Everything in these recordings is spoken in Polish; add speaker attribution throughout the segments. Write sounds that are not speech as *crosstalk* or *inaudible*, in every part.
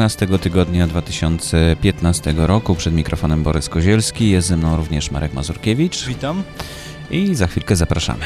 Speaker 1: Nowiny 12 tygodnia 2015 roku. Przed mikrofonem Borys Kozielski. Jest ze mną również Marek Mazurkiewicz.
Speaker 2: Witam.
Speaker 1: I za chwilkę zapraszamy.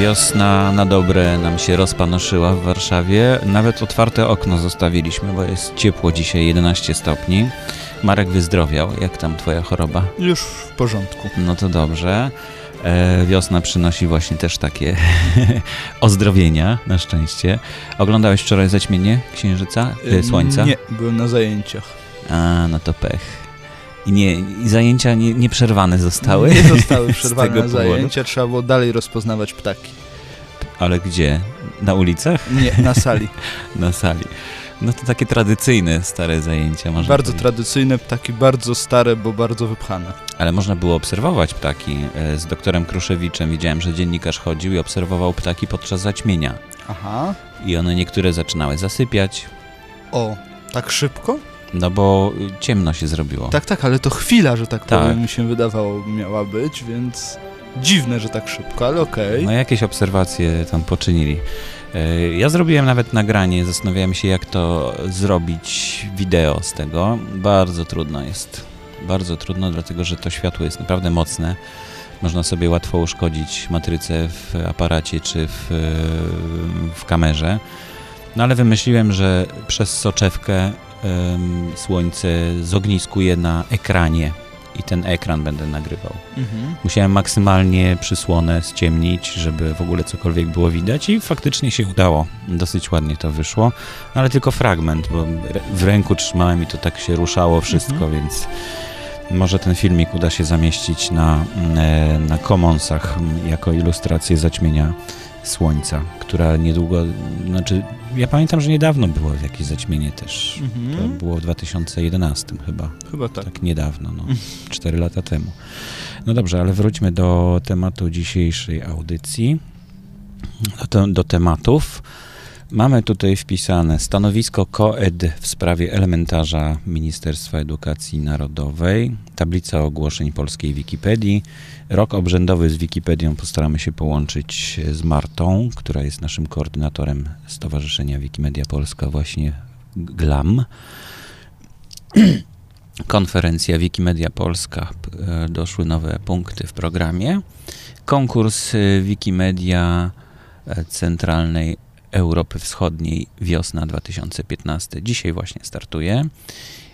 Speaker 1: Wiosna na dobre nam się rozpanoszyła w Warszawie. Nawet otwarte okno zostawiliśmy, bo jest ciepło dzisiaj, 11 stopni. Marek wyzdrowiał. Jak tam twoja choroba?
Speaker 2: Już w porządku.
Speaker 1: No to dobrze. E, wiosna przynosi właśnie też takie *laughs* ozdrowienia, na szczęście. Oglądałeś wczoraj zaćmienie księżyca, e, słońca?
Speaker 2: Nie, byłem na zajęciach.
Speaker 1: A, no to pech. I, nie, i zajęcia nie, nieprzerwane zostały.
Speaker 2: Nie zostały *laughs* przerwane zajęcia, trzeba było dalej rozpoznawać ptaki.
Speaker 1: Ale gdzie? Na ulicach?
Speaker 2: Nie, na *laughs* sali.
Speaker 1: na sali. No to takie tradycyjne, stare zajęcia.
Speaker 2: Można bardzo powiedzieć. tradycyjne, ptaki bardzo stare, bo bardzo wypchane.
Speaker 1: Ale można było obserwować ptaki. E, z doktorem Kruszewiczem widziałem, że dziennikarz chodził i obserwował ptaki podczas zaćmienia.
Speaker 2: Aha.
Speaker 1: I one niektóre zaczynały zasypiać.
Speaker 2: O, tak szybko?
Speaker 1: No bo ciemno się zrobiło.
Speaker 2: Tak, tak, ale to chwila, że tak, tak. powiem, mi się wydawało, miała być, więc dziwne, że tak szybko, ale okej. Okay.
Speaker 1: No jakieś obserwacje tam poczynili. E, ja zrobiłem nawet nagranie, zastanawiałem się, jak to zrobić wideo z tego. Bardzo trudno jest. Bardzo trudno, dlatego że to światło jest naprawdę mocne. Można sobie łatwo uszkodzić matrycę w aparacie czy w, w kamerze. No ale wymyśliłem, że przez soczewkę słońce zogniskuje na ekranie i ten ekran będę nagrywał. Mhm. Musiałem maksymalnie przysłonę ściemnić, żeby w ogóle cokolwiek było widać i faktycznie się udało. Dosyć ładnie to wyszło, ale tylko fragment, bo w ręku trzymałem i to tak się ruszało wszystko, mhm. więc może ten filmik uda się zamieścić na, e, na Commonsach jako ilustrację zaćmienia słońca, która niedługo, znaczy ja pamiętam, że niedawno było jakieś zaćmienie też. Mhm. To było w 2011 chyba.
Speaker 2: Chyba tak.
Speaker 1: Tak niedawno, no. Cztery lata temu. No dobrze, ale wróćmy do tematu dzisiejszej audycji. Do, do tematów. Mamy tutaj wpisane stanowisko COED w sprawie elementarza Ministerstwa Edukacji Narodowej, tablica ogłoszeń polskiej Wikipedii, rok obrzędowy z Wikipedią postaramy się połączyć z Martą, która jest naszym koordynatorem Stowarzyszenia Wikimedia Polska, właśnie GLAM. *clears throat* Konferencja Wikimedia Polska, e, doszły nowe punkty w programie. Konkurs e, Wikimedia e, Centralnej Europy Wschodniej wiosna 2015. Dzisiaj właśnie startuje.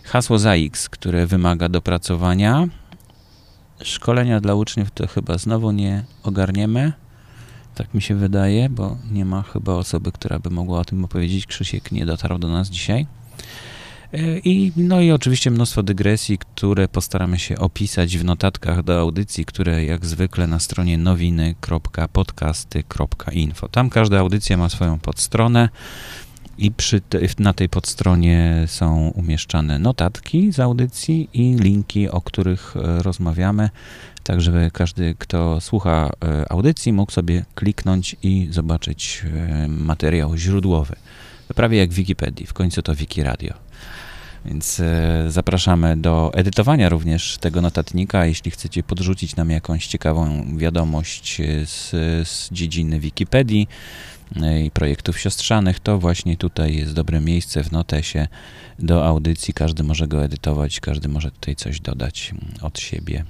Speaker 1: Hasło ZAX, które wymaga dopracowania. Szkolenia dla uczniów to chyba znowu nie ogarniemy. Tak mi się wydaje, bo nie ma chyba osoby, która by mogła o tym opowiedzieć. Krzysiek nie dotarł do nas dzisiaj. E, I, no i oczywiście mnóstwo dygresji, które postaramy się opisać w notatkach do audycji, które jak zwykle na stronie nowiny.podcasty.info. Tam każda audycja ma swoją podstronę i przy te, na tej podstronie są umieszczane notatki z audycji i linki, o których e, rozmawiamy, tak żeby każdy, kto słucha e, audycji, mógł sobie kliknąć i zobaczyć materiał źródłowy. Prawie jak w Wikipedii, w końcu to Wiki Radio. Więc e, zapraszamy do edytowania również tego notatnika. Jeśli chcecie podrzucić nam jakąś ciekawą wiadomość e, z, z dziedziny Wikipedii e, i projektów siostrzanych, to właśnie tutaj jest dobre miejsce w notesie do audycji. Każdy może go edytować, każdy może tutaj coś dodać od siebie.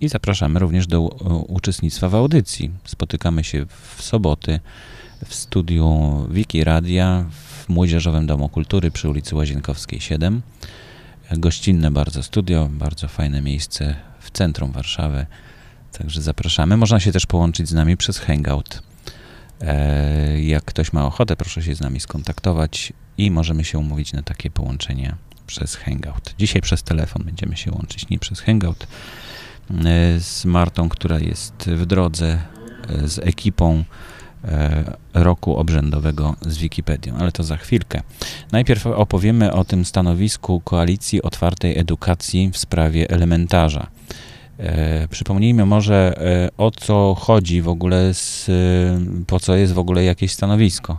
Speaker 1: I zapraszamy również do uczestnictwa w audycji. Spotykamy się w soboty w studiu Wiki Radia w Młodzieżowym Domu Kultury przy ulicy Łazienkowskiej 7. Gościnne bardzo studio, bardzo fajne miejsce w centrum Warszawy. Także zapraszamy. Można się też połączyć z nami przez Hangout. E, jak ktoś ma ochotę, proszę się z nami skontaktować i możemy się umówić na takie połączenie przez Hangout. Dzisiaj przez telefon będziemy się łączyć, nie przez Hangout. E, z Martą, która jest w drodze, e, z ekipą roku obrzędowego z Wikipedią, ale to za chwilkę. Najpierw opowiemy o tym stanowisku Koalicji Otwartej Edukacji w sprawie elementarza. E, przypomnijmy może, e, o co chodzi w ogóle, z, e, po co jest w ogóle jakieś stanowisko.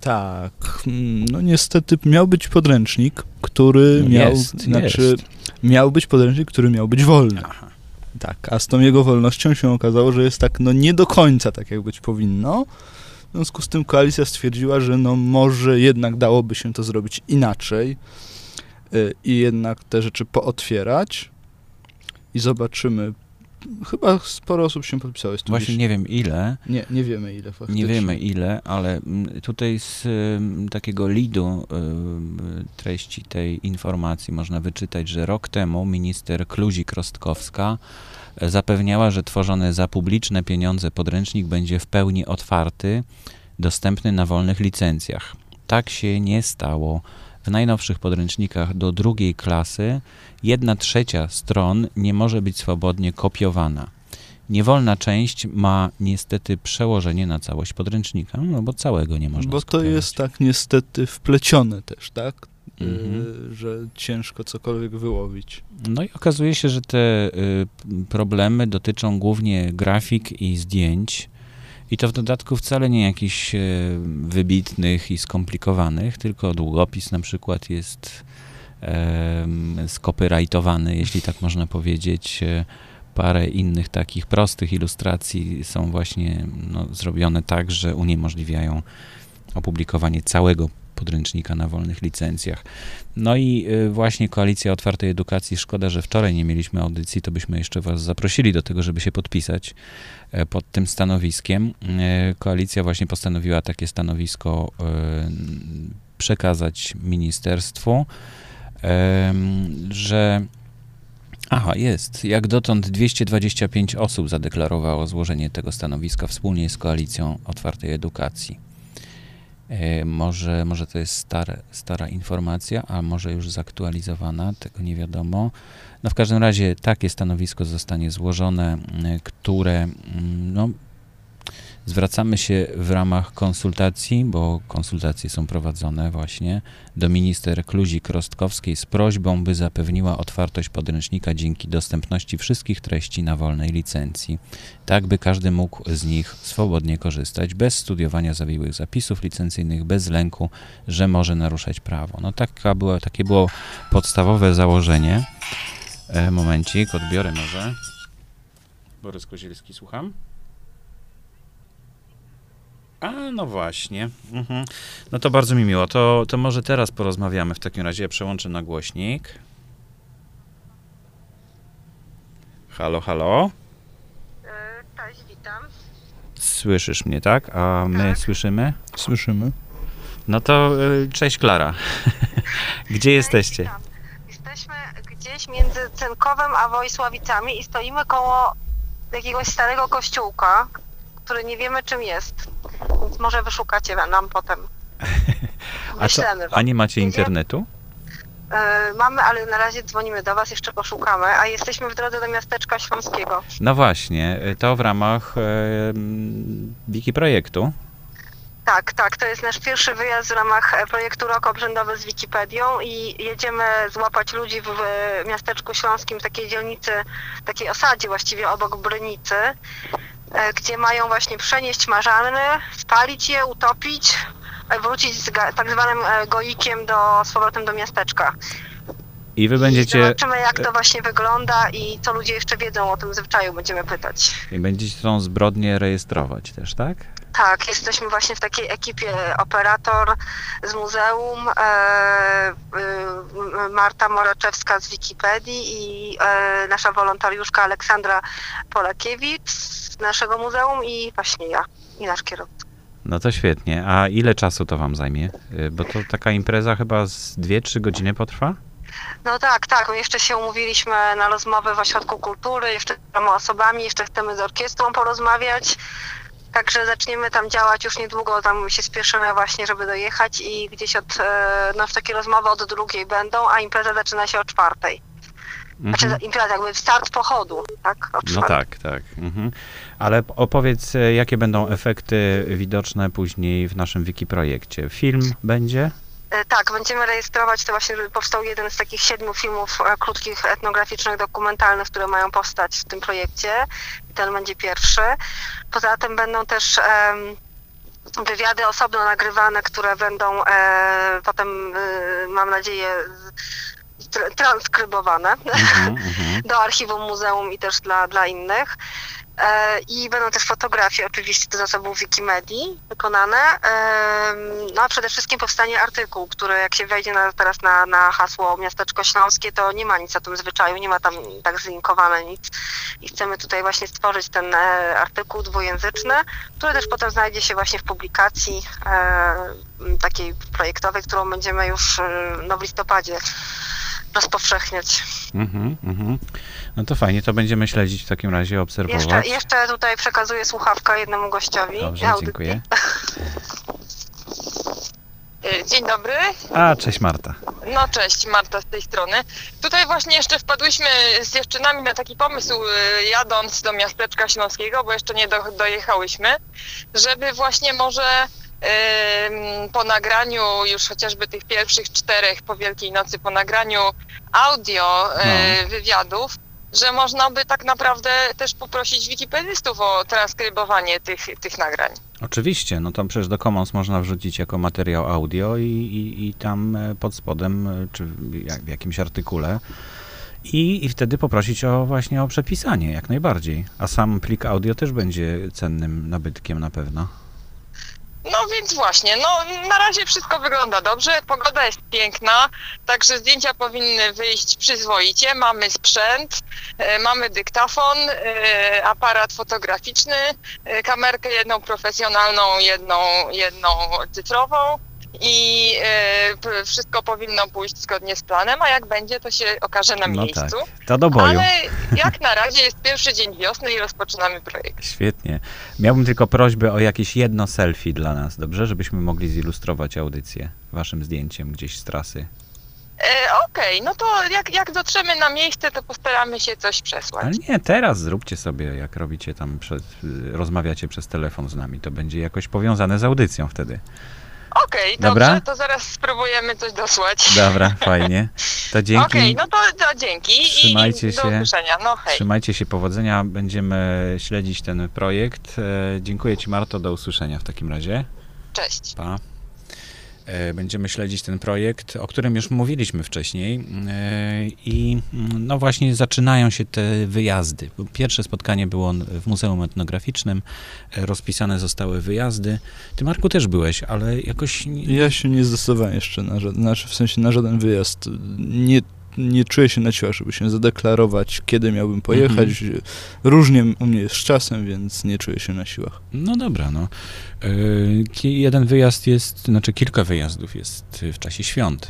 Speaker 2: Tak, mm, no niestety miał być podręcznik, który miał,
Speaker 1: Jest,
Speaker 2: znaczy,
Speaker 1: jest.
Speaker 2: miał być podręcznik, który miał być wolny.
Speaker 1: Aha.
Speaker 2: Tak, a z tą jego wolnością się okazało, że jest tak, no nie do końca tak, jak być powinno. W związku z tym koalicja stwierdziła, że no może jednak dałoby się to zrobić inaczej y, i jednak te rzeczy pootwierać i zobaczymy. Chyba sporo osób się podpisało. Jest
Speaker 1: Właśnie nie wiem ile,
Speaker 2: nie, nie wiemy ile faktycznie.
Speaker 1: nie wiemy ile, ale mm, tutaj z ym, takiego lidu ym, treści tej informacji można wyczytać, że rok temu minister Kluzik-Rostkowska e, zapewniała, że tworzony za publiczne pieniądze podręcznik będzie w pełni otwarty, dostępny na wolnych licencjach. Tak się nie stało. W najnowszych podręcznikach do drugiej klasy jedna trzecia stron nie może być swobodnie kopiowana. Niewolna część ma niestety przełożenie na całość podręcznika, no bo całego nie można
Speaker 2: Bo to
Speaker 1: skopiować.
Speaker 2: jest tak niestety wplecione też, tak? Y,
Speaker 1: Mhm.
Speaker 2: że ciężko cokolwiek wyłowić.
Speaker 1: No i okazuje się, że te y, problemy dotyczą głównie grafik i zdjęć. I to w dodatku wcale nie jakichś y, wybitnych i skomplikowanych, tylko długopis na przykład jest skopyrajtowany, jeśli tak można powiedzieć. E, Parę innych takich prostych ilustracji są właśnie no, zrobione tak, że uniemożliwiają opublikowanie całego podręcznika na wolnych licencjach. No i y, właśnie Koalicja Otwartej Edukacji, szkoda, że wczoraj nie mieliśmy audycji, to byśmy jeszcze Was zaprosili do tego, żeby się podpisać e, pod tym stanowiskiem. E, Koalicja właśnie postanowiła takie stanowisko e, przekazać ministerstwu, że Aha, jest. Jak dotąd 225 osób zadeklarowało złożenie tego stanowiska wspólnie z Koalicją Otwartej Edukacji. E, może, może to jest stare, stara informacja, a może już zaktualizowana, tego nie wiadomo. No w każdym razie takie stanowisko zostanie złożone, m, które mm, no, zwracamy się w ramach konsultacji, bo konsultacje są prowadzone właśnie do minister Kluzik-Rostkowskiej z prośbą, by zapewniła otwartość podręcznika dzięki dostępności wszystkich treści na wolnej licencji, tak by każdy mógł z nich swobodnie korzystać, bez studiowania zawiłych zapisów licencyjnych, bez lęku, że może naruszać prawo. No taka była, takie było podstawowe założenie. E, momencik, odbiorę może. Borys Kozielski, słucham. A, no właśnie. Mhm. No to bardzo mi miło. To, to może teraz porozmawiamy w takim razie. Ja przełączę na głośnik. Halo, halo.
Speaker 3: E, Cześć, witam.
Speaker 1: Słyszysz mnie, tak? A my
Speaker 3: Tak.
Speaker 1: słyszymy?
Speaker 2: Słyszymy.
Speaker 1: No to y, cześć Klara. *laughs* Gdzie jesteście?
Speaker 3: Witam. Jesteśmy gdzieś między Cynkowem a Wojsławicami i stoimy koło jakiegoś starego kościółka, który nie wiemy czym jest. Więc może wyszukacie nam potem. *laughs*
Speaker 1: A, co, a nie macie internetu?
Speaker 3: E, mamy, ale na razie dzwonimy do was, jeszcze poszukamy, a jesteśmy w drodze do miasteczka śląskiego.
Speaker 1: No właśnie, y, to w ramach y, Wiki Projektu.
Speaker 3: Tak, tak, to jest nasz pierwszy wyjazd w ramach e, projektu Rok Obrzędowy z Wikipedią i jedziemy złapać ludzi w, w miasteczku śląskim, w takiej dzielnicy, takiej osadzie właściwie obok Brynicy, gdzie mają właśnie przenieść marzanny, spalić je, utopić, e, wrócić z tak zwanym e, goikiem do, z powrotem do miasteczka.
Speaker 1: I wy
Speaker 3: I
Speaker 1: będziecie,
Speaker 3: zobaczymy jak to właśnie wygląda i co ludzie jeszcze wiedzą o tym zwyczaju, będziemy pytać.
Speaker 1: i będziecie tą zbrodnię rejestrować też, tak?
Speaker 3: Tak, jesteśmy właśnie w takiej ekipie operator z muzeum, e, y, Marta Moraczewska z Wikipedii i e, nasza wolontariuszka Aleksandra Polakiewicz z naszego muzeum i właśnie ja i nasz kierowca.
Speaker 1: No to świetnie. A ile czasu to wam zajmie? Bo to taka impreza chyba z 2-3 godziny potrwa?
Speaker 3: No tak, tak, my jeszcze się umówiliśmy na rozmowę w Ośrodku Kultury, jeszcze z osobami, jeszcze chcemy z orkiestrą porozmawiać. Także zaczniemy tam działać już niedługo, tam się spieszymy właśnie, żeby dojechać i gdzieś od, e, no takie rozmowy od drugiej będą, a impreza zaczyna się o czwartej. Znaczy
Speaker 1: Mhm.
Speaker 3: impreza jakby start pochodu, tak?
Speaker 1: No tak, tak. Mhm. Ale opowiedz, e, jakie będą efekty widoczne później w naszym wiki projekcie. Film będzie?
Speaker 3: E, Tak, będziemy rejestrować, to właśnie powstał jeden z takich siedmiu filmów e, krótkich, etnograficznych, dokumentalnych, które mają powstać w tym projekcie. Ten będzie pierwszy. Poza tym będą też wywiady osobno nagrywane, które będą e, potem, mam nadzieję, transkrybowane
Speaker 1: Mhm, *laughs* mhm.
Speaker 3: do archiwum muzeum i też dla, dla innych. E, I będą też fotografie oczywiście do zasobów Wikimedii wykonane. No a przede wszystkim powstanie artykuł, który jak się wejdzie na, teraz na, na hasło Miasteczko Śląskie, to nie ma nic o tym zwyczaju, nie ma tam tak zlinkowane nic. I chcemy tutaj właśnie stworzyć ten e, artykuł dwujęzyczny, który też potem znajdzie się właśnie w publikacji e, takiej projektowej, którą będziemy już no, w listopadzie rozpowszechniać.
Speaker 1: Mhm, mhm. No to fajnie, to będziemy śledzić w takim razie, obserwować.
Speaker 3: Jeszcze, jeszcze tutaj przekazuję słuchawka jednemu gościowi.
Speaker 1: Dobrze,
Speaker 3: audycji.
Speaker 1: dziękuję. *laughs*
Speaker 4: Y, Dzień dobry.
Speaker 1: A, cześć Marta.
Speaker 4: No cześć, Marta z tej strony. Tutaj właśnie jeszcze wpadłyśmy z dziewczynami na taki pomysł, y, jadąc do miasteczka śląskiego, bo jeszcze nie do, dojechałyśmy, żeby właśnie może ym, po nagraniu już chociażby tych pierwszych czterech po Wielkiej Nocy, po nagraniu audio y,
Speaker 1: No.
Speaker 4: wywiadów, że można by tak naprawdę też poprosić wikipedystów o transkrybowanie tych, tych nagrań.
Speaker 1: Oczywiście, no to przecież do Commons można wrzucić jako materiał audio i, i, i tam e, pod spodem, e, czy w jakimś artykule i, i wtedy poprosić o właśnie o przepisanie, jak najbardziej. A sam plik audio też będzie cennym nabytkiem na pewno.
Speaker 4: No więc właśnie, no na razie wszystko wygląda dobrze, pogoda jest piękna, także zdjęcia powinny wyjść przyzwoicie, mamy sprzęt, e, mamy dyktafon, e, aparat fotograficzny, e, kamerkę jedną profesjonalną, jedną, jedną cyfrową i wszystko powinno pójść zgodnie z planem, a jak będzie to się okaże na
Speaker 1: No
Speaker 4: miejscu.
Speaker 1: To do boju.
Speaker 4: Ale jak na razie jest pierwszy dzień wiosny i rozpoczynamy projekt.
Speaker 1: Świetnie. Miałbym tylko prośbę o jakieś jedno selfie dla nas, dobrze? Żebyśmy mogli zilustrować audycję waszym zdjęciem gdzieś z trasy.
Speaker 4: E, Okej, no to jak, jak dotrzemy na miejsce, to postaramy się coś przesłać.
Speaker 1: Ale nie, teraz zróbcie sobie, jak robicie tam, przed, y, rozmawiacie przez telefon z nami. To będzie jakoś powiązane z audycją wtedy.
Speaker 4: Okej,
Speaker 1: Dobra?
Speaker 4: dobrze, to zaraz spróbujemy coś dosłać.
Speaker 1: Dobra, fajnie. To *laughs* dzięki.
Speaker 4: Okej, no to, to dzięki i-
Speaker 1: Trzymajcie
Speaker 4: i do
Speaker 1: się.
Speaker 4: usłyszenia. No hej.
Speaker 1: Trzymajcie się, powodzenia. Będziemy śledzić ten projekt. E, dziękuję Ci, Marto. Do usłyszenia w takim razie.
Speaker 4: Cześć.
Speaker 1: Pa. E, Będziemy śledzić ten projekt, o którym już mówiliśmy wcześniej. E, I mm, no właśnie zaczynają się te wyjazdy. Pierwsze spotkanie było w Muzeum Etnograficznym. E, Rozpisane zostały wyjazdy. Ty, Marku, też byłeś, ale jakoś...
Speaker 2: Ja się nie zdecydowałem jeszcze na żaden, znaczy w sensie na żaden wyjazd. Nie, nie czuję się na siłach, żeby się zadeklarować, kiedy miałbym pojechać. Różnie u mnie jest z czasem, więc nie czuję się na siłach.
Speaker 1: No dobra, no. Ki- Jeden wyjazd jest, znaczy kilka wyjazdów jest w czasie świąt.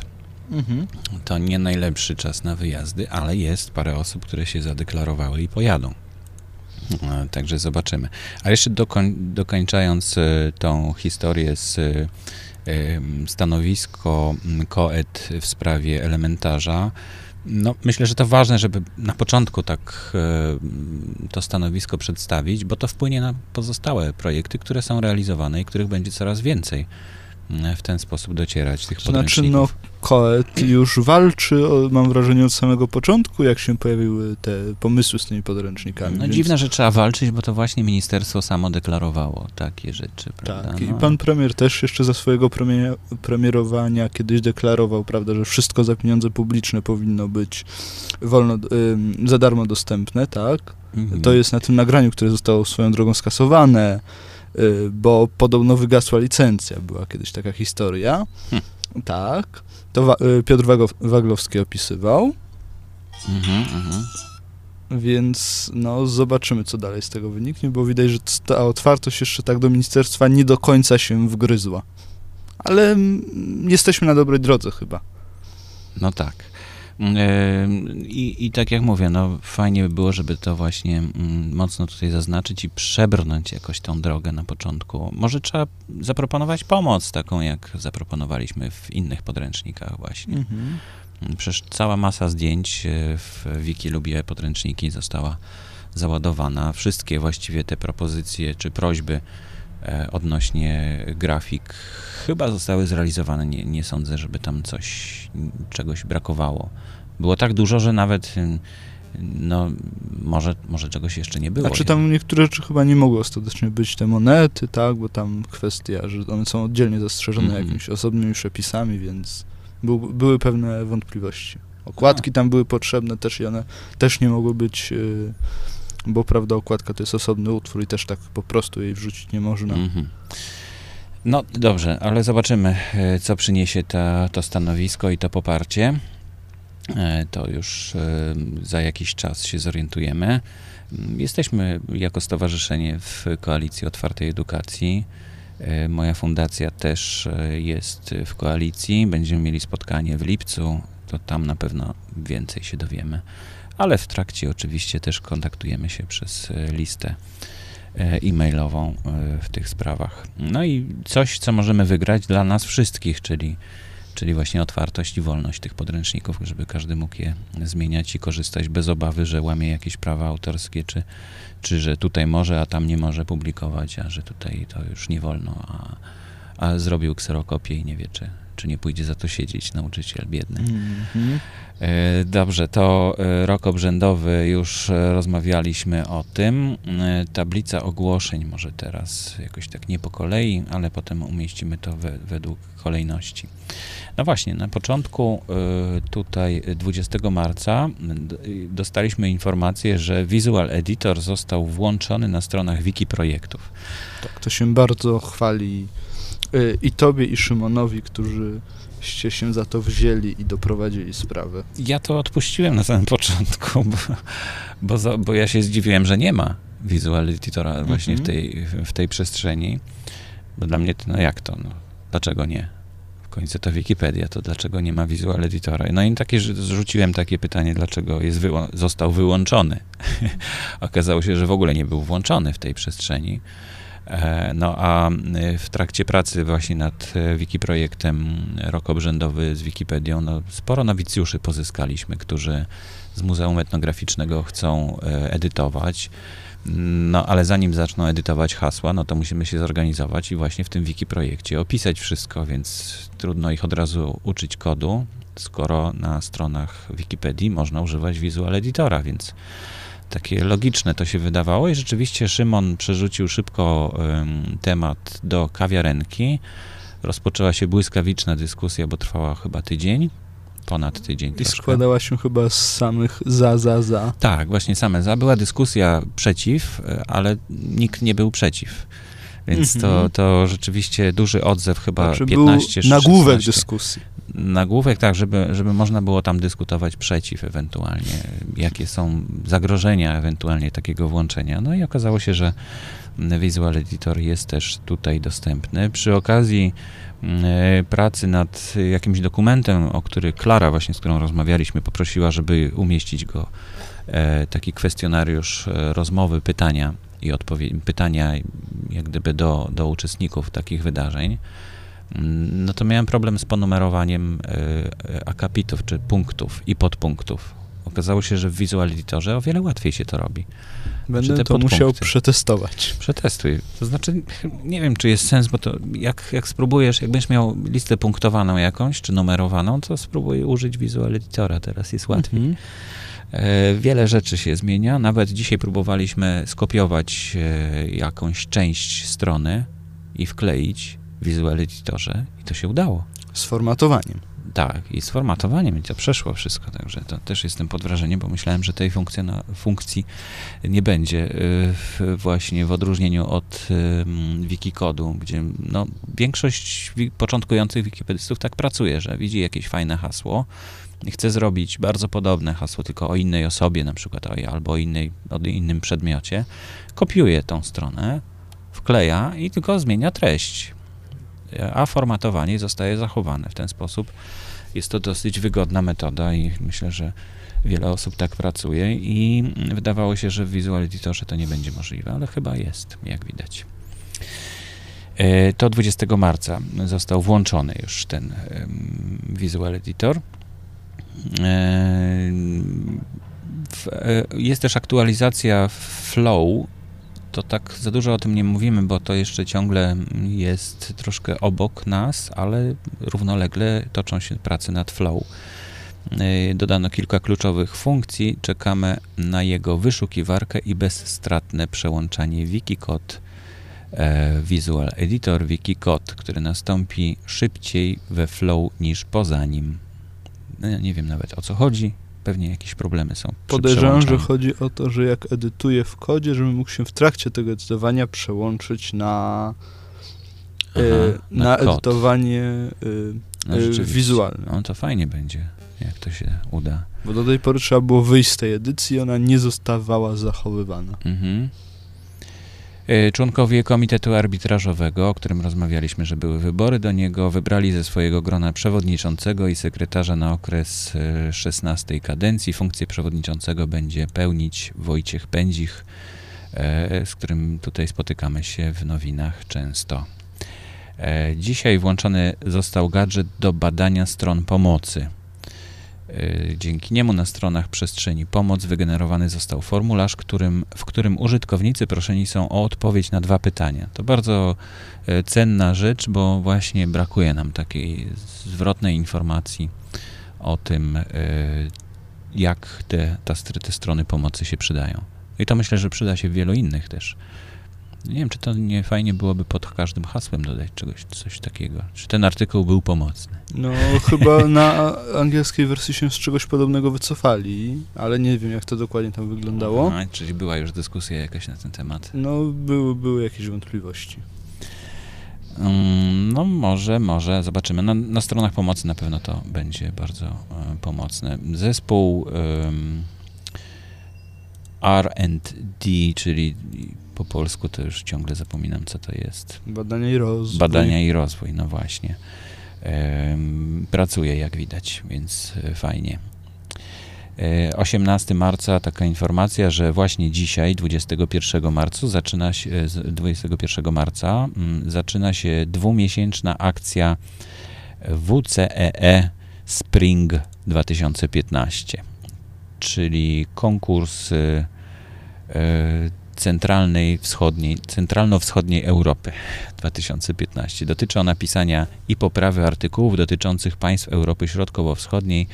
Speaker 2: Mhm.
Speaker 1: To nie najlepszy czas na wyjazdy, ale jest parę osób, które się zadeklarowały i pojadą. E, Także zobaczymy. A jeszcze dokoń, dokończając e, tą historię z stanowisko m, KOET w sprawie elementarza, no, myślę, że to ważne, żeby na początku tak to stanowisko przedstawić, bo to wpłynie na pozostałe projekty, które są realizowane i których będzie coraz więcej. M, W ten sposób docierać tych
Speaker 2: To znaczy, no,
Speaker 1: podręczników.
Speaker 2: Koet już walczy, o, mam wrażenie, od samego początku, jak się pojawiły te pomysły z tymi podręcznikami.
Speaker 1: No
Speaker 2: więc-
Speaker 1: dziwne, że trzeba walczyć, bo to właśnie ministerstwo samo deklarowało takie rzeczy, prawda?
Speaker 2: Tak, i
Speaker 1: no.
Speaker 2: pan premier też jeszcze za swojego premie- premierowania kiedyś deklarował, prawda, że wszystko za pieniądze publiczne powinno być wolno, ym, za darmo dostępne, tak?
Speaker 1: Mhm.
Speaker 2: To jest na tym nagraniu, które zostało swoją drogą skasowane, y, bo podobno wygasła licencja, była kiedyś taka historia.
Speaker 1: Hm.
Speaker 2: Tak. To Wa- y, Piotr Wagow- Waglowski opisywał,
Speaker 1: Mhm, mhm.
Speaker 2: więc no zobaczymy, co dalej z tego wyniknie, bo widać, że ta otwartość jeszcze tak do ministerstwa nie do końca się wgryzła. Ale mm, jesteśmy na dobrej drodze chyba.
Speaker 1: No tak. I, I tak jak mówię, no fajnie by było, żeby to właśnie mm, mocno tutaj zaznaczyć i przebrnąć jakoś tą drogę na początku. Może trzeba zaproponować pomoc, taką jak zaproponowaliśmy w innych podręcznikach właśnie.
Speaker 2: Mhm.
Speaker 1: Przecież cała masa zdjęć e, w Wiki Lubię Podręczniki została załadowana. Wszystkie właściwie te propozycje czy prośby odnośnie grafik chyba zostały zrealizowane. Nie, nie sądzę, żeby tam coś, czegoś brakowało. Było tak dużo, że nawet ym, no, może, może czegoś jeszcze nie było.
Speaker 2: Znaczy tam niektóre rzeczy chyba nie mogły ostatecznie być, te monety, tak, bo tam kwestia, że one są oddzielnie zastrzeżone
Speaker 1: Mhm.
Speaker 2: jakimiś osobnymi przepisami, więc był, były pewne wątpliwości. Okładki tam były potrzebne też i one też nie mogły być, y, bo prawda, okładka to jest osobny utwór i też tak po prostu jej wrzucić nie można.
Speaker 1: Mhm. No dobrze, ale zobaczymy, e, co przyniesie ta, to stanowisko i to poparcie. E, To już e, za jakiś czas się zorientujemy. Mm, Jesteśmy jako stowarzyszenie w Koalicji Otwartej Edukacji. Moja fundacja też jest w koalicji. Będziemy mieli spotkanie w lipcu, to tam na pewno więcej się dowiemy. Ale w trakcie oczywiście też kontaktujemy się przez e, listę e, e-mailową e, w tych sprawach. No i coś, co możemy wygrać dla nas wszystkich, czyli, czyli właśnie otwartość i wolność tych podręczników, żeby każdy mógł je zmieniać i korzystać bez obawy, że łamie jakieś prawa autorskie, czy, czy że tutaj może, a tam nie może publikować, a że tutaj to już nie wolno, a, a zrobił kserokopię i nie wie, czy, czy nie pójdzie za to siedzieć nauczyciel biedny.
Speaker 2: Mhm.
Speaker 1: E, Dobrze, to e, rok obrzędowy, już e, rozmawialiśmy o tym. Tablica ogłoszeń może teraz jakoś tak nie po kolei, ale potem umieścimy to we, według kolejności. No właśnie, na początku tutaj 20 marca dostaliśmy informację, że Visual Editor został włączony na stronach wiki projektów.
Speaker 2: Tak, to się bardzo chwali i tobie, i Szymonowi, którzy ście się za to wzięli i doprowadzili sprawę.
Speaker 1: Ja to odpuściłem na samym początku, bo, bo, za, bo ja się zdziwiłem, że nie ma Visual Editora właśnie w,
Speaker 2: Mhm.
Speaker 1: tej, w tej przestrzeni. Bo dla mnie, to, no jak to? No, dlaczego nie? W końcu to Wikipedia, to dlaczego nie ma Visual Editora? No i takie, że zrzuciłem takie pytanie, dlaczego jest wyłą- został wyłączony. *laughs* Okazało się, że w ogóle nie był włączony w tej przestrzeni. E, No a y, w trakcie pracy właśnie nad e, Wikiprojektem Rok Obrzędowy z Wikipedią, no sporo nowicjuszy pozyskaliśmy, którzy z Muzeum Etnograficznego chcą edytować. No ale zanim zaczną edytować hasła, no to musimy się zorganizować i właśnie w tym Wikiprojekcie opisać wszystko, więc trudno ich od razu uczyć kodu, skoro na stronach Wikipedii można używać Visual Editora, więc takie logiczne to się wydawało i rzeczywiście Szymon przerzucił szybko em, temat do kawiarenki. Rozpoczęła się błyskawiczna dyskusja, bo trwała chyba tydzień, ponad tydzień
Speaker 2: I
Speaker 1: troszkę.
Speaker 2: składała się chyba z samych za, za, za.
Speaker 1: Tak, właśnie same za. Była dyskusja przeciw, e, ale nikt nie był przeciw. Więc to,
Speaker 2: Mhm.
Speaker 1: to rzeczywiście duży odzew, chyba
Speaker 2: Znaczy
Speaker 1: 15
Speaker 2: był nagłówek
Speaker 1: 16.
Speaker 2: dyskusji.
Speaker 1: Nagłówek, tak, żeby, żeby można było tam dyskutować przeciw ewentualnie, jakie są zagrożenia ewentualnie takiego włączenia. No i okazało się, że Visual Editor jest też tutaj dostępny. Przy okazji e, pracy nad jakimś dokumentem, o który Klara właśnie, z którą rozmawialiśmy, poprosiła, żeby umieścić go, e, taki kwestionariusz e, rozmowy, pytania i odpowiedzi, pytania jak gdyby do, do uczestników takich wydarzeń. No to miałem problem z ponumerowaniem e, e, akapitów, czy punktów i podpunktów. Okazało się, że w Visual Editorze o wiele łatwiej się to robi.
Speaker 2: Będę
Speaker 1: te
Speaker 2: to musiał
Speaker 1: podpunkty?
Speaker 2: przetestować.
Speaker 1: Przetestuj. To znaczy, nie wiem, czy jest sens, bo to jak, jak spróbujesz, jak będziesz miał listę punktowaną jakąś, czy numerowaną, to spróbuj użyć Visual Editora, teraz jest łatwiej.
Speaker 2: Mhm.
Speaker 1: E, Wiele rzeczy się zmienia. Nawet dzisiaj próbowaliśmy skopiować e, jakąś część strony i wkleić Visual Editorze i to się udało.
Speaker 2: Z formatowaniem.
Speaker 1: Tak, i z formatowaniem i to przeszło wszystko, także to też jestem pod wrażeniem, bo myślałem, że tej funkcjona- funkcji nie będzie y, w, właśnie w odróżnieniu od ym, Wikikodu, gdzie no, większość wi- początkujących wikipedystów tak pracuje, że widzi jakieś fajne hasło i chce zrobić bardzo podobne hasło, tylko o innej osobie na przykład, albo o, innej, o innym przedmiocie, kopiuje tą stronę, wkleja i tylko zmienia treść a formatowanie zostaje zachowane w ten sposób. Jest to dosyć wygodna metoda i myślę, że wiele osób tak pracuje i wydawało się, że w Visual Editorze to nie będzie możliwe, ale chyba jest, jak widać. E, To 20 marca został włączony już ten Visual Editor. E, e, Jest też aktualizacja Flow to tak za dużo o tym nie mówimy, bo to jeszcze ciągle jest troszkę obok nas, ale równolegle toczą się prace nad Flow. Y, dodano kilka kluczowych funkcji. Czekamy na jego wyszukiwarkę i bezstratne przełączanie Wikicode Visual Editor Wikicode, który nastąpi szybciej we Flow niż poza nim. No, nie wiem nawet o co chodzi. Pewnie jakieś problemy są.
Speaker 2: Podejrzewam, że chodzi o to, że jak edytuję w kodzie, żebym mógł się w trakcie tego edytowania przełączyć na, Aha, y, na, na edytowanie y, no, wizualne.
Speaker 1: No to fajnie będzie jak to się uda.
Speaker 2: Bo do tej pory trzeba było wyjść z tej edycji, ona nie zostawała zachowywana. Mhm.
Speaker 1: E, członkowie Komitetu Arbitrażowego, o którym rozmawialiśmy, że były wybory do niego, wybrali ze swojego grona przewodniczącego i sekretarza na okres 16 e, kadencji. Funkcję przewodniczącego będzie pełnić Wojciech Pędzich, e, z którym tutaj spotykamy się w nowinach często. Dzisiaj włączony został gadżet do badania stron pomocy. Y, dzięki niemu na stronach przestrzeni pomoc wygenerowany został formularz, którym, w którym użytkownicy proszeni są o odpowiedź na dwa pytania. To bardzo y, cenna rzecz, bo właśnie brakuje nam takiej zwrotnej informacji o tym, y, jak te, te strony pomocy się przydają. I to myślę, że przyda się w wielu innych też nie wiem, czy to nie fajnie byłoby pod każdym hasłem dodać czegoś, coś takiego. Czy ten artykuł był pomocny?
Speaker 2: No, chyba na angielskiej wersji się z czegoś podobnego wycofali, ale nie wiem, jak to dokładnie tam wyglądało.
Speaker 1: Aha, czyli była już dyskusja jakaś na ten temat.
Speaker 2: No, były, były jakieś wątpliwości.
Speaker 1: Um, no może, może, zobaczymy. Na, na, stronach pomocy na pewno to będzie bardzo um, pomocne. Zespół R&D, czyli po polsku to już ciągle zapominam, co to jest.
Speaker 2: Badania i rozwój.
Speaker 1: Badania i rozwój, no właśnie. Pracuję, jak widać, więc e, fajnie. 18 e, marca taka informacja, że właśnie dzisiaj, 21 marca, zaczyna się, 21 marca mm, zaczyna się dwumiesięczna akcja WCEE e Spring 2015, czyli konkurs centralnej wschodniej, centralno-wschodniej Europy 2015. Dotyczy ona pisania i poprawy artykułów dotyczących państw Europy Środkowo-Wschodniej,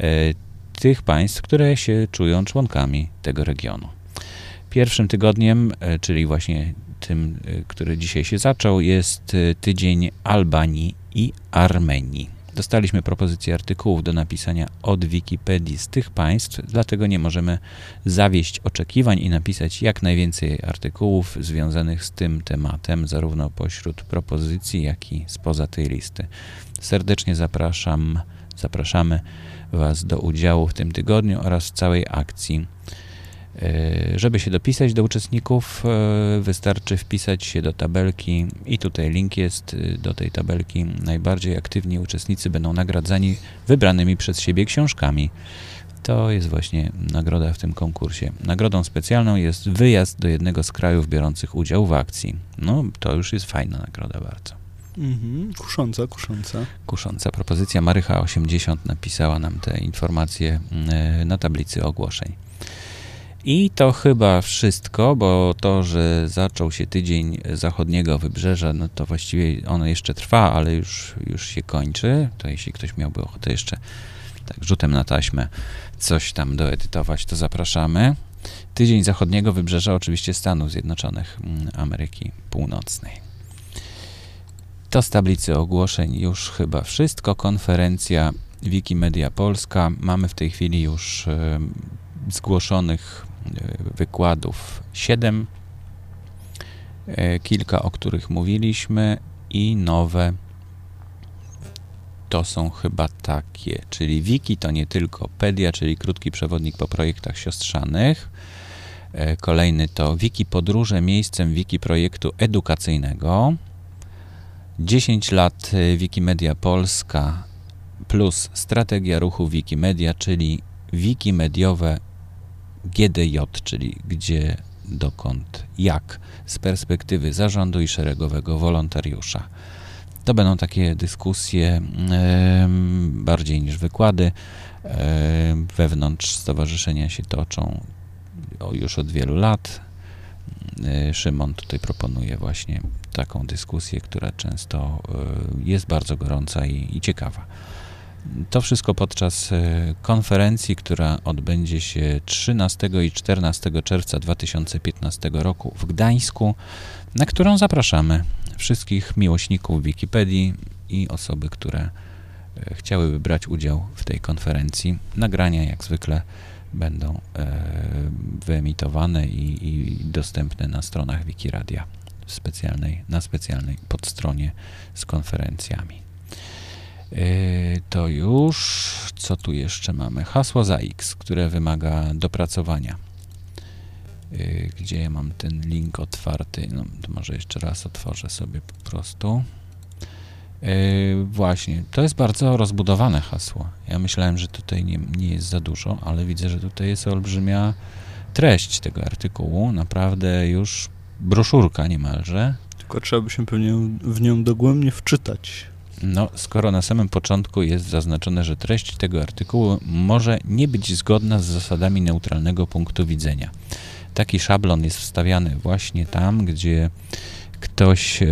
Speaker 1: e, tych państw, które się czują członkami tego regionu. Pierwszym tygodniem, e, czyli właśnie tym, e, który dzisiaj się zaczął, jest tydzień Albanii i Armenii. Dostaliśmy propozycję artykułów do napisania od Wikipedii z tych państw, dlatego nie możemy zawieść oczekiwań i napisać jak najwięcej artykułów związanych z tym tematem, zarówno pośród propozycji, jak i spoza tej listy. Serdecznie zapraszam, zapraszamy Was do udziału w tym tygodniu oraz w całej akcji żeby się dopisać do uczestników, e, wystarczy wpisać się do tabelki i tutaj link jest e, do tej tabelki. Najbardziej aktywni uczestnicy będą nagradzani wybranymi przez siebie książkami. To jest właśnie nagroda w tym konkursie. Nagrodą specjalną jest wyjazd do jednego z krajów biorących udział w akcji. No, to już jest fajna nagroda bardzo.
Speaker 2: Mhm, kusząca, kusząca.
Speaker 1: Kusząca. Propozycja Marycha 80 napisała nam te informacje na tablicy ogłoszeń. I to chyba wszystko, bo to, że zaczął się tydzień zachodniego wybrzeża, no to właściwie ono jeszcze trwa, ale już, już się kończy. To jeśli ktoś miałby ochotę jeszcze tak rzutem na taśmę coś tam doedytować, to zapraszamy. Tydzień zachodniego wybrzeża oczywiście Stanów Zjednoczonych mm, Ameryki Północnej. To z tablicy ogłoszeń już chyba wszystko. Konferencja Wikimedia Polska. Mamy w tej chwili już zgłoszonych wykładów 7, e, kilka, o których mówiliśmy i nowe to są chyba takie, czyli wiki to nie tylko pedia, czyli krótki przewodnik po projektach siostrzanych. E, kolejny to wiki podróże miejscem wiki projektu edukacyjnego. 10 lat e, Wikimedia Polska plus strategia ruchu Wikimedia, czyli wiki mediowe GDJ, czyli gdzie, dokąd, jak, z perspektywy zarządu i szeregowego wolontariusza. To będą takie dyskusje bardziej niż wykłady. wewnątrz stowarzyszenia się toczą już od wielu lat. y, Szymon tutaj proponuje właśnie taką dyskusję, która często y, jest bardzo gorąca i, i ciekawa. To wszystko podczas y, konferencji, która odbędzie się 13 i 14 czerwca 2015 roku w Gdańsku, na którą zapraszamy wszystkich miłośników Wikipedii i osoby, które e, chciałyby brać udział w tej konferencji. Nagrania, jak zwykle, będą e, wyemitowane i, i dostępne na stronach Wikiradia specjalnej, na specjalnej podstronie z konferencjami. E, to już, co tu jeszcze mamy? Hasło za X, które wymaga dopracowania. Gdzie ja mam ten link otwarty? No, może jeszcze raz otworzę sobie po prostu. Yy, właśnie, to jest bardzo rozbudowane hasło. Ja myślałem, że tutaj nie, nie jest za dużo, ale widzę, że tutaj jest olbrzymia treść tego artykułu. Naprawdę już broszurka niemalże.
Speaker 2: Tylko trzeba by się pewnie w nią dogłębnie wczytać.
Speaker 1: No, skoro na samym początku jest zaznaczone, że treść tego artykułu może nie być zgodna z zasadami neutralnego punktu widzenia. Taki szablon jest wstawiany właśnie tam, gdzie ktoś e,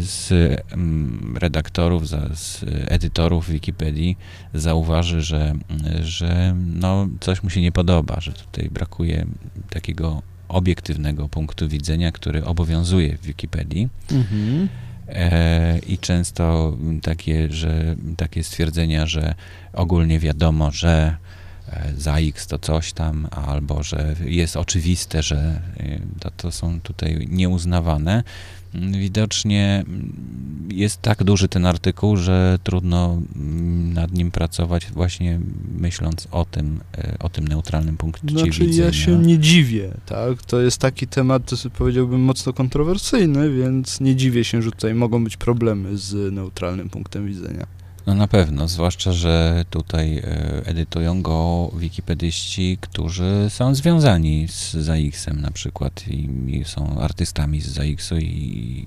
Speaker 1: z mm, redaktorów, z edytorów Wikipedii zauważy, że, że no, coś mu się nie podoba, że tutaj brakuje takiego obiektywnego punktu widzenia, który obowiązuje w Wikipedii. Mhm. E, I często takie, że, takie stwierdzenia, że ogólnie wiadomo, że E, za X to coś tam, albo że jest oczywiste, że e, to, to są tutaj nieuznawane. Widocznie jest tak duży ten artykuł, że trudno mm, nad nim pracować właśnie myśląc o tym, e, o tym neutralnym punkcie
Speaker 2: znaczy,
Speaker 1: widzenia.
Speaker 2: ja się nie dziwię, tak? To jest taki temat, powiedziałbym, mocno kontrowersyjny, więc nie dziwię się, że tutaj mogą być problemy z neutralnym punktem widzenia.
Speaker 1: No na pewno, zwłaszcza, że tutaj e, edytują go wikipedyści, którzy są związani z ZAX-em na przykład i, są artystami z ZAX-u i,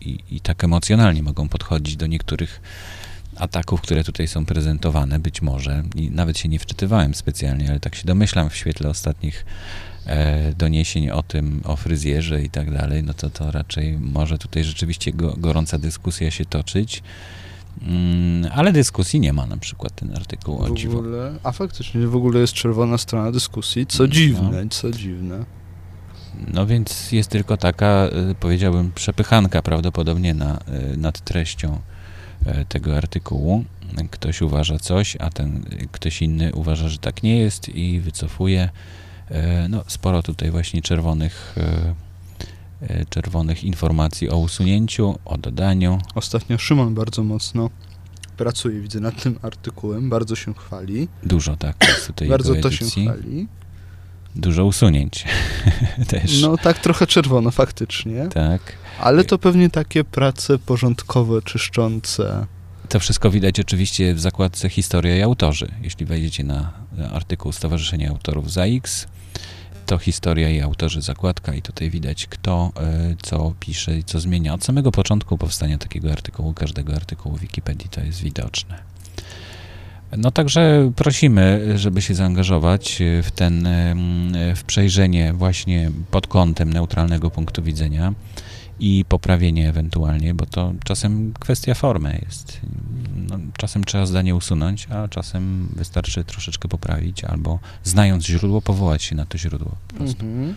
Speaker 1: i, i tak emocjonalnie mogą podchodzić do niektórych ataków, które tutaj są prezentowane, być może. I nawet się nie wczytywałem specjalnie, ale tak się domyślam w świetle ostatnich e, doniesień o tym, o fryzjerze i tak dalej, no to to raczej może tutaj rzeczywiście go, gorąca dyskusja się toczyć. Mm, ale dyskusji nie ma na przykład ten artykuł o
Speaker 2: w ogóle, A faktycznie w ogóle jest czerwona strona dyskusji, co no. dziwne, no. co dziwne.
Speaker 1: No więc jest tylko taka, y, powiedziałbym, przepychanka prawdopodobnie na, y, nad treścią y, tego artykułu. Ktoś uważa coś, a ten ktoś inny uważa, że tak nie jest i wycofuje. No, sporo tutaj właśnie czerwonych czerwonych informacji o usunięciu, o dodaniu.
Speaker 2: Ostatnio Szymon bardzo mocno pracuje, widzę, nad tym artykułem, bardzo się chwali.
Speaker 1: Dużo, tak, jest tutaj
Speaker 2: Bardzo to się chwali.
Speaker 1: Dużo usunięć *laughs* też.
Speaker 2: No tak trochę czerwono faktycznie.
Speaker 1: Tak.
Speaker 2: Ale to pewnie takie prace porządkowe, czyszczące.
Speaker 1: To wszystko widać oczywiście w zakładce Historia i autorzy. Jeśli wejdziecie na artykuł Stowarzyszenia Autorów ZAX, to historia i autorzy zakładka i tutaj widać kto e, co pisze i co zmienia. Od samego początku powstania takiego artykułu, każdego artykułu Wikipedii to jest widoczne. No także prosimy, żeby się zaangażować w ten, w przejrzenie właśnie pod kątem neutralnego punktu widzenia i poprawienie ewentualnie, bo to czasem kwestia formy jest. No, czasem trzeba zdanie usunąć, a czasem wystarczy troszeczkę poprawić, albo znając źródło, powołać się na to źródło po prostu. Mhm.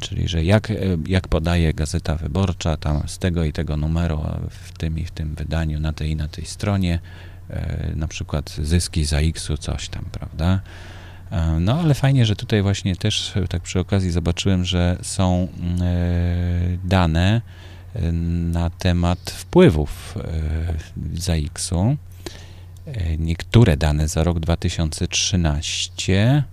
Speaker 1: Czyli, że jak, jak podaje Gazeta Wyborcza, tam z tego i tego numeru, w tym i w tym wydaniu, na tej i na tej stronie, e, na przykład zyski za X-u, coś tam, prawda? E, no, ale fajnie, że tutaj właśnie też tak przy okazji zobaczyłem, że są mm, e, dane e, na temat wpływów za X-u. Niektóre dane za rok 2013,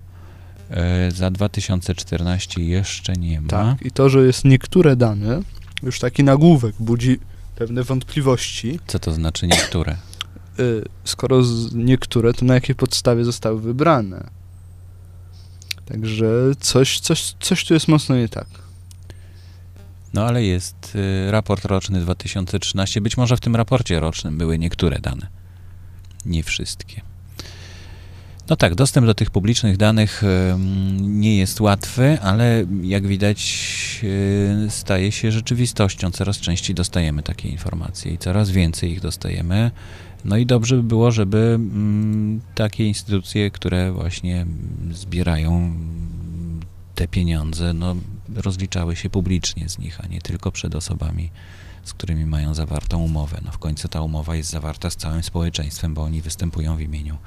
Speaker 1: za 2014 jeszcze nie ma.
Speaker 2: Tak, i to, że jest niektóre dane, już taki nagłówek budzi pewne wątpliwości.
Speaker 1: Co to znaczy niektóre?
Speaker 2: Skoro niektóre, to na jakiej podstawie zostały wybrane? Także coś, coś, coś tu jest mocno nie tak.
Speaker 1: No ale jest y, raport roczny 2013. Być może w tym raporcie rocznym były niektóre dane. Nie wszystkie. No tak, dostęp do tych publicznych danych em, nie jest łatwy, ale jak widać e, staje się rzeczywistością. Coraz częściej dostajemy takie informacje i coraz więcej ich dostajemy. No i dobrze by było, żeby mm, takie instytucje, które właśnie zbierają te pieniądze, no, rozliczały się publicznie z nich, a nie tylko przed osobami, z którymi mają zawartą umowę. No w końcu ta umowa jest zawarta z całym społeczeństwem, bo oni występują w imieniu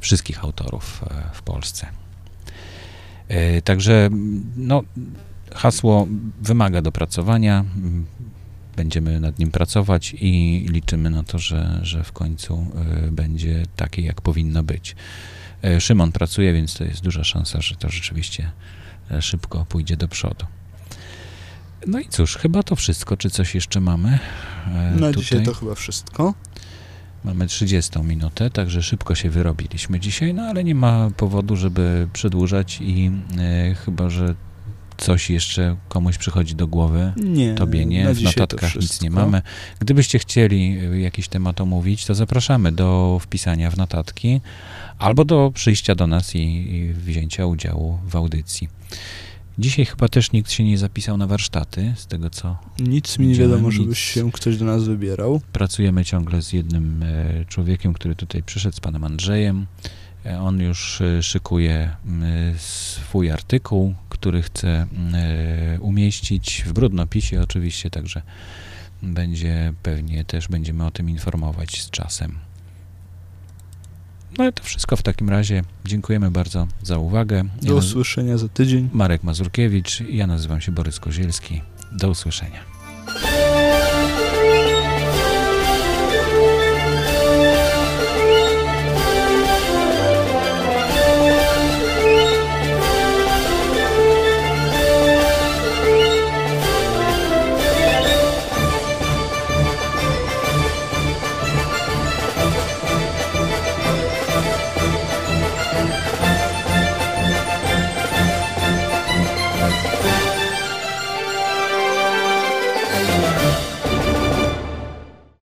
Speaker 1: wszystkich autorów e, w Polsce. E, Także no, hasło wymaga dopracowania. Będziemy nad nim pracować i liczymy na to, że, że w końcu e, będzie takie, jak powinno być. E, Szymon pracuje, więc to jest duża szansa, że to rzeczywiście e, szybko pójdzie do przodu. No i cóż, chyba to wszystko. Czy coś jeszcze mamy? e,
Speaker 2: Na
Speaker 1: tutaj?
Speaker 2: dzisiaj to chyba wszystko.
Speaker 1: Mamy 30 minutę, także szybko się wyrobiliśmy dzisiaj, no ale nie ma powodu, żeby przedłużać i e, chyba, że coś jeszcze komuś przychodzi do głowy.
Speaker 2: Nie,
Speaker 1: Tobie nie, w notatkach nic nie mamy. Gdybyście chcieli y, jakiś temat omówić, to zapraszamy do wpisania w notatki albo do przyjścia do nas i, i wzięcia udziału w audycji. Dzisiaj chyba też nikt się nie zapisał na warsztaty, z tego co
Speaker 2: Nic mi nie wiadomo,
Speaker 1: nic.
Speaker 2: żeby się ktoś do nas wybierał.
Speaker 1: pracujemy ciągle z jednym e, człowiekiem, który tutaj przyszedł, z panem Andrzejem. E, On już e, szykuje m, swój artykuł, który chce e, umieścić w brudnopisie oczywiście, także będzie pewnie też będziemy o tym informować z czasem. No i to wszystko w takim razie. Dziękujemy bardzo za uwagę.
Speaker 2: Do
Speaker 1: Ja
Speaker 2: usłyszenia za tydzień.
Speaker 1: Marek Mazurkiewicz, ja nazywam się Borys Kozielski. Do usłyszenia.